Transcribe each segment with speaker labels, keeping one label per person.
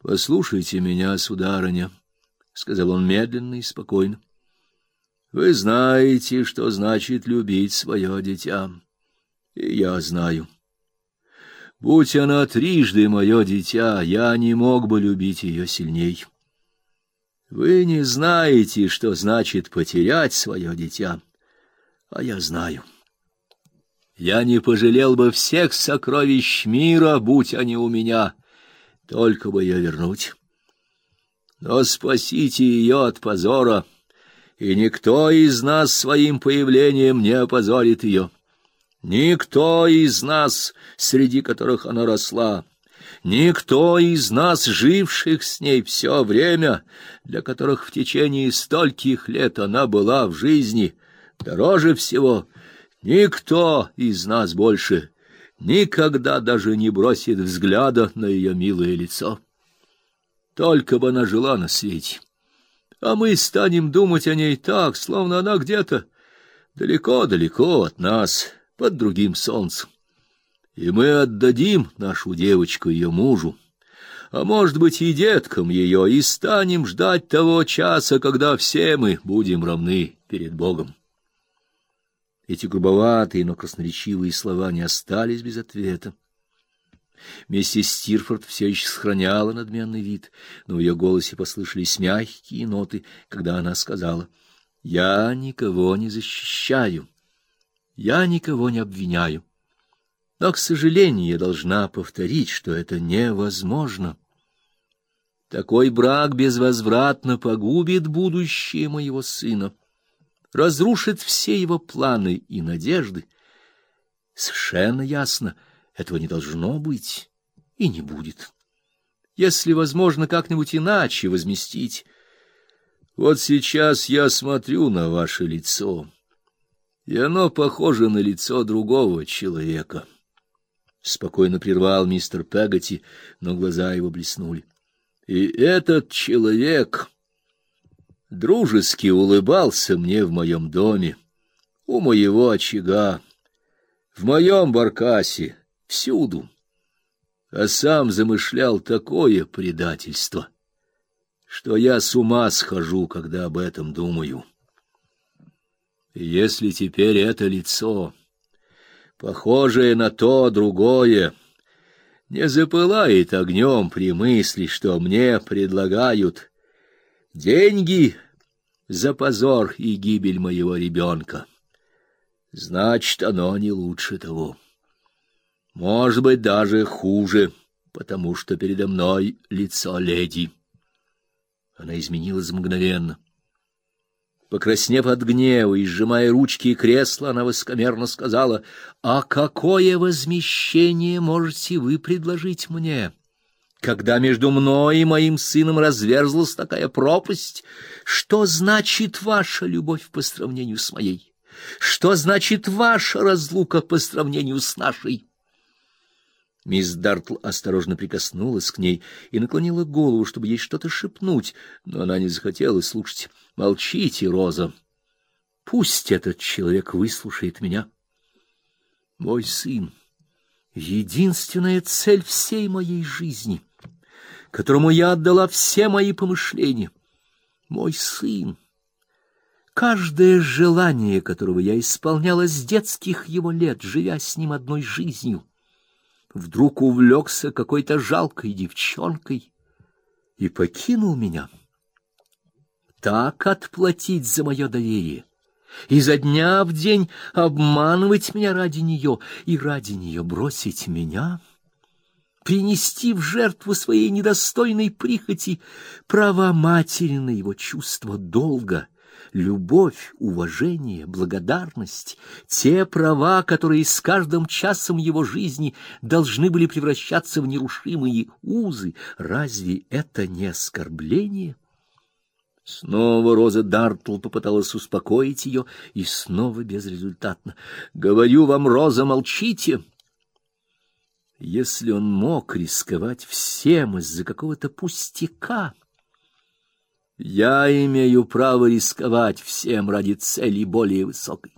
Speaker 1: — Послушайте меня, сударыня, — сказал он медленно и спокойно. — Вы знаете, что значит любить свое дитя. И я знаю. Будь она трижды мое дитя, я не мог бы любить ее сильней. Вы не знаете, что значит потерять свое дитя, а я знаю. Я не пожалел бы всех сокровищ мира, будь они у меня, только бы ее вернуть. Но спасите ее от позора, и никто из нас своим появлением не опозорит ее. Никто из нас, среди которых она росла, никто из нас, живших с ней все время, для которых в течение стольких лет она была в жизни, дороже всего, никто из нас больше никогда даже не бросит взгляда на ее милое лицо. Только бы она жила на свете, а мы станем думать о ней так, словно она где-то далеко-далеко от нас, под другим солнцем. И мы отдадим нашу девочку ее мужу, а может быть и деткам ее, и станем ждать того часа, когда все мы будем равны перед Богом. Эти грубоватые, но красноречивые слова не остались без ответа. Миссис Стирфорд все еще сохраняла надменный вид, но в ее голосе послышались мягкие ноты, когда она сказала: "Я никого не защищаю. Я никого не обвиняю. Но, к сожалению, я должна повторить, что это невозможно. Такой брак безвозвратно погубит будущее моего сына, разрушит все его планы и надежды. Совершенно ясно, этого не должно быть и не будет. Если возможно как-нибудь иначе возместить. Вот сейчас я смотрю на ваше лицо и оно похоже на лицо другого человека. Спокойно прервал мистер Пегати, но глаза его блеснули. И этот человек дружески улыбался мне в моем доме, у моего очага, в моем баркасе, всюду, а сам замышлял такое предательство, что я с ума схожу, когда об этом думаю. Если теперь это лицо, похожее на то другое, не запылает огнем при мысли, что мне предлагают деньги за позор и гибель моего ребенка, значит, оно не лучше того. Может быть, даже хуже, потому что передо мной лицо леди. Она изменилась мгновенно. Покраснев от гнева и сжимая ручки кресла, она высокомерно сказала: "А какое возмещение можете вы предложить мне?" Когда между мной и моим сыном разверзлась такая пропасть, что значит ваша любовь по сравнению с моей? Что значит ваша разлука по сравнению с нашей? Мисс Дартл осторожно прикоснулась к ней и наклонила голову, чтобы ей что-то шепнуть, но она не захотела слушать. Молчите, Роза. Пусть этот человек выслушает меня. Мой сын единственная цель всей моей жизни, которому я отдала все мои помышления. Мой сын каждое желание, которого я исполняла с детских его лет, живя с ним одной жизнью вдруг увлекся какой-то жалкой девчонкой и покинул меня. Так отплатить за мое доверие, изо дня в день обманывать меня ради нее и ради нее бросить меня, принести в жертву своей недостойной прихоти права матери на его чувство долга — любовь, уважение, благодарность, те права, которые с каждым часом его жизни должны были превращаться в нерушимые узы, разве это не оскорбление? Снова Роза Дартл попыталась успокоить ее, и снова безрезультатно. Говорю вам, Роза, молчите. Если он мог рисковать всем из-за какого-то пустяка, я имею право рисковать всем ради цели более высокой.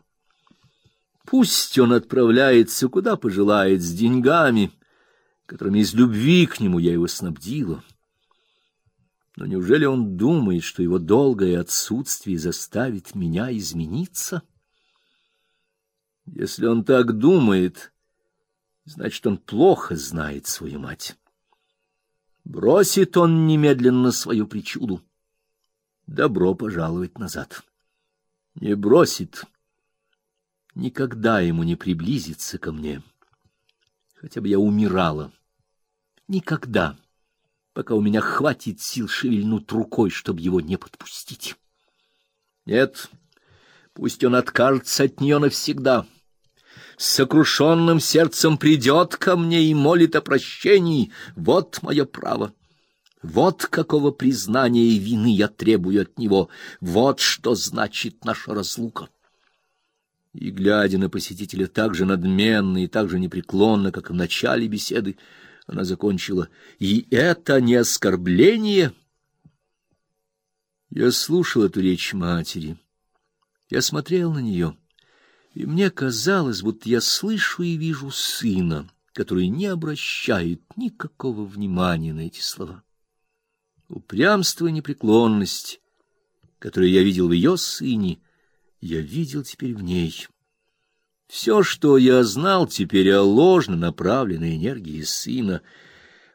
Speaker 1: Пусть он отправляется куда пожелает с деньгами, которыми из любви к нему я его снабдила. Но неужели он думает, что его долгое отсутствие заставит меня измениться? Если он так думает, значит, он плохо знает свою мать. Бросит он немедленно свою причуду. Добро пожаловать назад. Не бросит. Никогда ему не приблизиться ко мне. Хотя бы я умирала. Никогда пока у меня хватит сил шевельнуть рукой, чтобы его не подпустить. Нет, пусть он откажется от нее навсегда. С сокрушенным сердцем придет ко мне и молит о прощении. Вот мое право. Вот какого признания и вины я требую от него. Вот что значит наша разлука. И, глядя на посетителя так же надменно и так же непреклонно, как в начале беседы, она закончила. И это не оскорбление. Я слушал эту речь матери. Я смотрел на нее, и мне казалось, будто я слышу и вижу сына, который не обращает никакого внимания на эти слова. Упрямство и непреклонность, которые я видел в ее сыне, я видел теперь в ней. Все, что я знал теперь о ложно направленной энергии сына,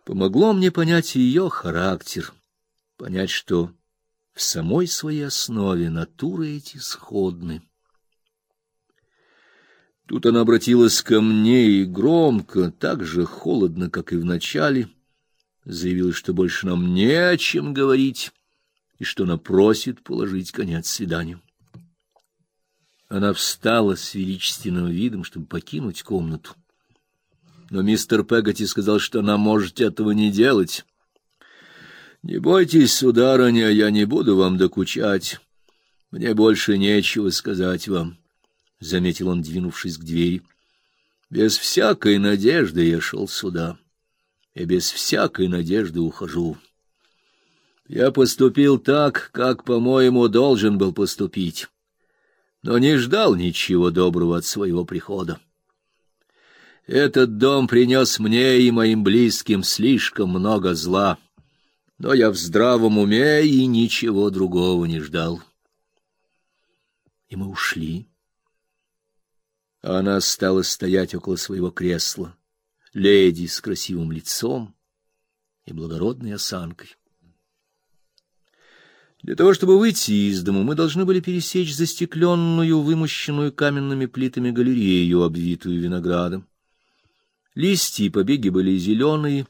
Speaker 1: помогло мне понять ее характер, понять, что в самой своей основе натуры эти сходны. Тут она обратилась ко мне и громко, так же холодно, как и в начале, заявила, что больше нам не о чем говорить и что она просит положить конец свиданию. Она встала с величественным видом, чтобы покинуть комнату. Но мистер Пегати сказал, что она может этого не делать. Не бойтесь, сударыня, я не буду вам докучать. Мне больше нечего сказать вам, заметил он, двинувшись к двери. Без всякой надежды я шел сюда, и без всякой надежды ухожу. Я поступил так, как, по-моему, должен был поступить но не ждал ничего доброго от своего прихода. Этот дом принес мне и моим близким слишком много зла, но я в здравом уме и ничего другого не ждал. И мы ушли. Она стала стоять около своего кресла, леди с красивым лицом и благородной осанкой. Для того, чтобы выйти из дому, мы должны были пересечь застекленную, вымощенную каменными плитами галерею, обвитую виноградом. Листья и побеги были зеленые,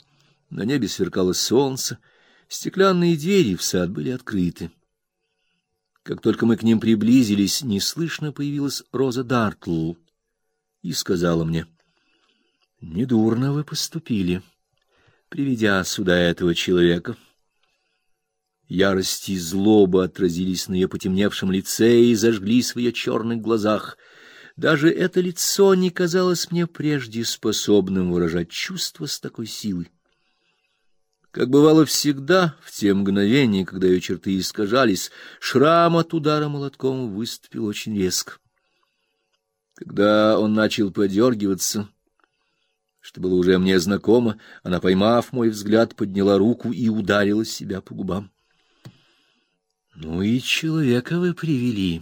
Speaker 1: на небе сверкало солнце, стеклянные двери в сад были открыты. Как только мы к ним приблизились, неслышно появилась Роза Дартл и сказала мне: "Недурно вы поступили, приведя сюда этого человека". Ярость и злоба отразились на ее потемневшем лице и зажглись в ее черных глазах. Даже это лицо не казалось мне прежде способным выражать чувства с такой силой. Как бывало всегда, в те мгновения, когда ее черты искажались, шрам от удара молотком выступил очень резко. Когда он начал подергиваться, что было уже мне знакомо, она, поймав мой взгляд, подняла руку и ударила себя по губам. Ну и человека вы привели,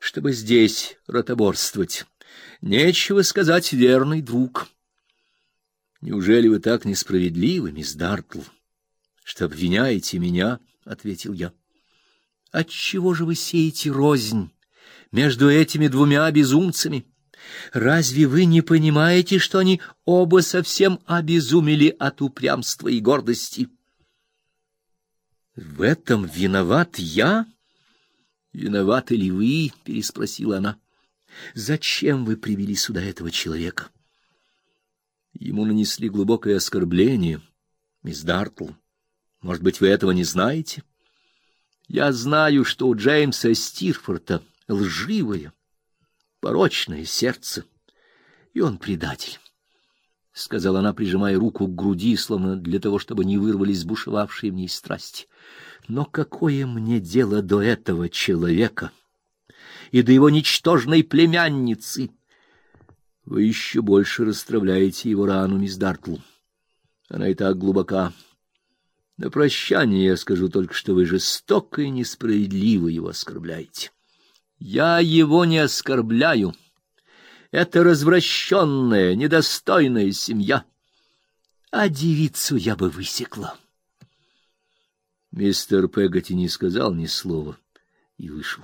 Speaker 1: чтобы здесь ротоборствовать. Нечего сказать, верный друг. Неужели вы так несправедливы, мисс Дартл, что обвиняете меня, ответил я. Отчего же вы сеете рознь между этими двумя безумцами? Разве вы не понимаете, что они оба совсем обезумели от упрямства и гордости? В этом виноват я? Виноваты ли вы? переспросила она. Зачем вы привели сюда этого человека? Ему нанесли глубокое оскорбление, мисс Дартл. Может быть, вы этого не знаете? Я знаю, что у Джеймса Стирфорта лживое, порочное сердце, и он предатель. — сказала она, прижимая руку к груди, словно для того, чтобы не вырвались бушевавшие в ней страсти. — Но какое мне дело до этого человека и до его ничтожной племянницы? Вы еще больше расстравляете его рану, мисс Дартл. Она и так глубока. На прощание я скажу только, что вы жестоко и несправедливо его оскорбляете. Я его не оскорбляю. Это развращенная, недостойная семья. А девицу я бы высекла. Мистер Пегати не сказал ни слова и вышел.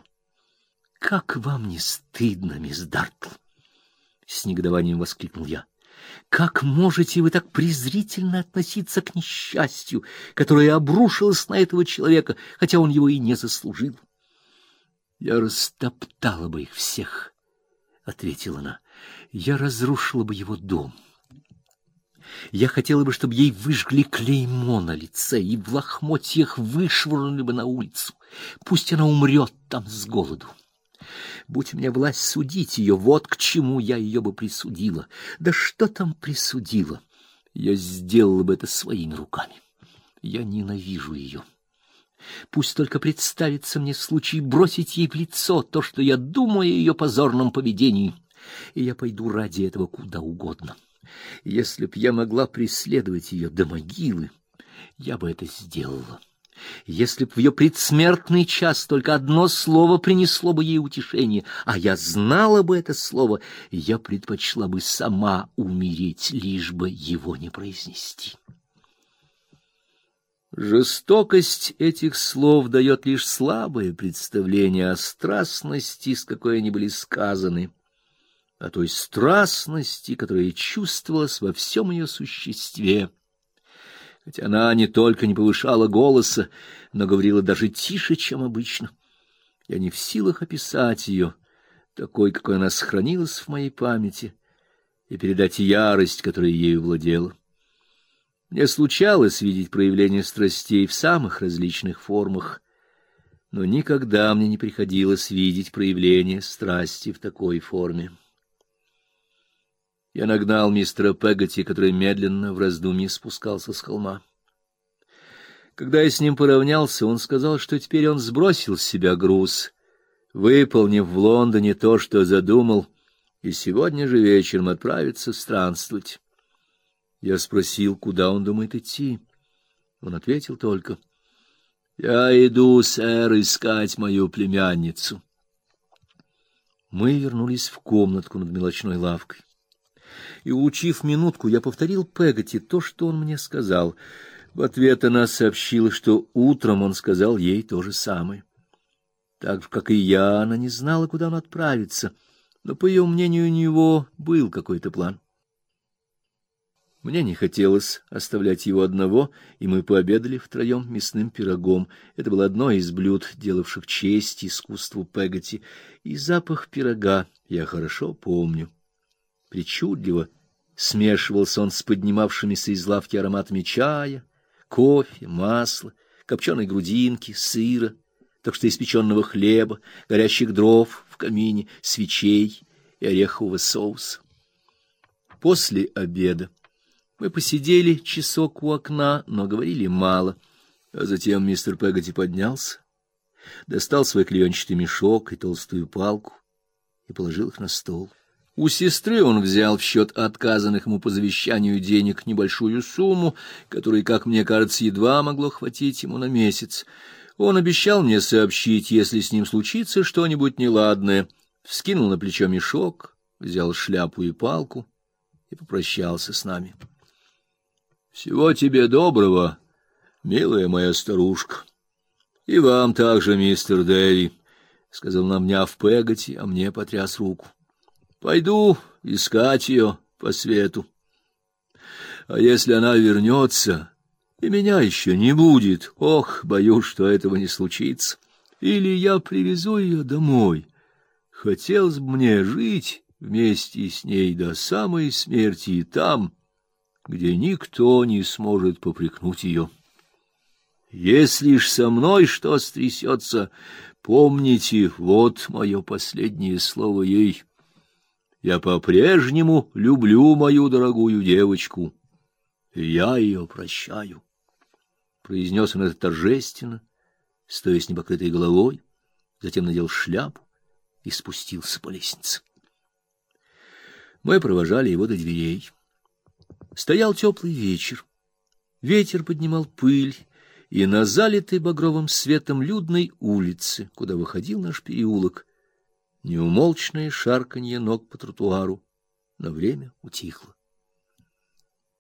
Speaker 1: — Как вам не стыдно, мисс Дартл? — с негодованием воскликнул я. — Как можете вы так презрительно относиться к несчастью, которое обрушилось на этого человека, хотя он его и не заслужил? — Я растоптала бы их всех, — ответила она. — Я разрушила бы его дом. Я хотела бы, чтобы ей выжгли клеймо на лице и в лохмотьях вышвырнули бы на улицу. Пусть она умрет там с голоду. Будь у меня власть судить ее, вот к чему я ее бы присудила. Да что там присудила? Я сделала бы это своими руками. Я ненавижу ее. Пусть только представится мне случай бросить ей в лицо то, что я думаю о ее позорном поведении, и я пойду ради этого куда угодно. Если б я могла преследовать ее до могилы, я бы это сделала. Если б в ее предсмертный час только одно слово принесло бы ей утешение, а я знала бы это слово, я предпочла бы сама умереть, лишь бы его не произнести. Жестокость этих слов дает лишь слабое представление о страстности, с какой они были сказаны, о той страстности, которая чувствовалась во всем ее существе хотя она не только не повышала голоса, но говорила даже тише, чем обычно. Я не в силах описать ее, такой, какой она сохранилась в моей памяти, и передать ярость, которая ею владела. Мне случалось видеть проявление страстей в самых различных формах, но никогда мне не приходилось видеть проявление страсти в такой форме. Я нагнал мистера Пегати, который медленно в раздумье спускался с холма. Когда я с ним поравнялся, он сказал, что теперь он сбросил с себя груз, выполнив в Лондоне то, что задумал, и сегодня же вечером отправится странствовать. Я спросил, куда он думает идти. Он ответил только: "Я иду, сэр, искать мою племянницу". Мы вернулись в комнатку над мелочной лавкой и, улучив минутку, я повторил Пегати то, что он мне сказал. В ответ она сообщила, что утром он сказал ей то же самое. Так же, как и я, она не знала, куда он отправится, но, по ее мнению, у него был какой-то план. Мне не хотелось оставлять его одного, и мы пообедали втроем мясным пирогом. Это было одно из блюд, делавших честь искусству Пегати, и запах пирога я хорошо помню. Причудливо смешивался он с поднимавшимися из лавки ароматами чая, кофе, масла, копченой грудинки, сыра, так что испеченного хлеба, горящих дров в камине, свечей и орехового соуса. После обеда мы посидели часок у окна, но говорили мало, а затем мистер Пегати поднялся, достал свой клеенчатый мешок и толстую палку и положил их на стол. У сестры он взял в счет отказанных ему по завещанию денег небольшую сумму, которой, как мне кажется, едва могло хватить ему на месяц. Он обещал мне сообщить, если с ним случится что-нибудь неладное. Вскинул на плечо мешок, взял шляпу и палку и попрощался с нами. Всего тебе доброго, милая моя старушка. И вам также, мистер Дэви, сказал нам няв Пегати, а мне потряс руку. Пойду искать ее по свету. А если она вернется, и меня еще не будет, ох, боюсь, что этого не случится. Или я привезу ее домой. Хотелось бы мне жить вместе с ней до самой смерти и там, где никто не сможет попрекнуть ее. Если ж со мной что стрясется, помните, вот мое последнее слово ей — я по-прежнему люблю мою дорогую девочку, я ее прощаю. Произнес он это торжественно, стоя с непокрытой головой, затем надел шляпу и спустился по лестнице. Мы провожали его до дверей. Стоял теплый вечер. Ветер поднимал пыль и на залитой багровым светом людной улице, куда выходил наш переулок, неумолчное шарканье ног по тротуару на время утихло.